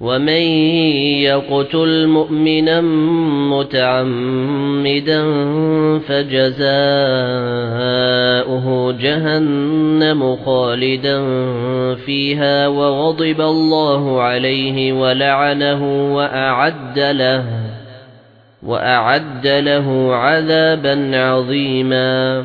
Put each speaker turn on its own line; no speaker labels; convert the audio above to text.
وَمَن يَقْتُلْ مُؤْمِنًا مُتَعَمِّدًا فَجَزَاؤُهُ جَهَنَّمُ خَالِدًا فِيهَا وَغَضِبَ اللَّهُ عَلَيْهِ وَلَعَنَهُ وَأَعَدَّ لَهُ وَأَعَدَّ لَهُ عَذَابًا عَظِيمًا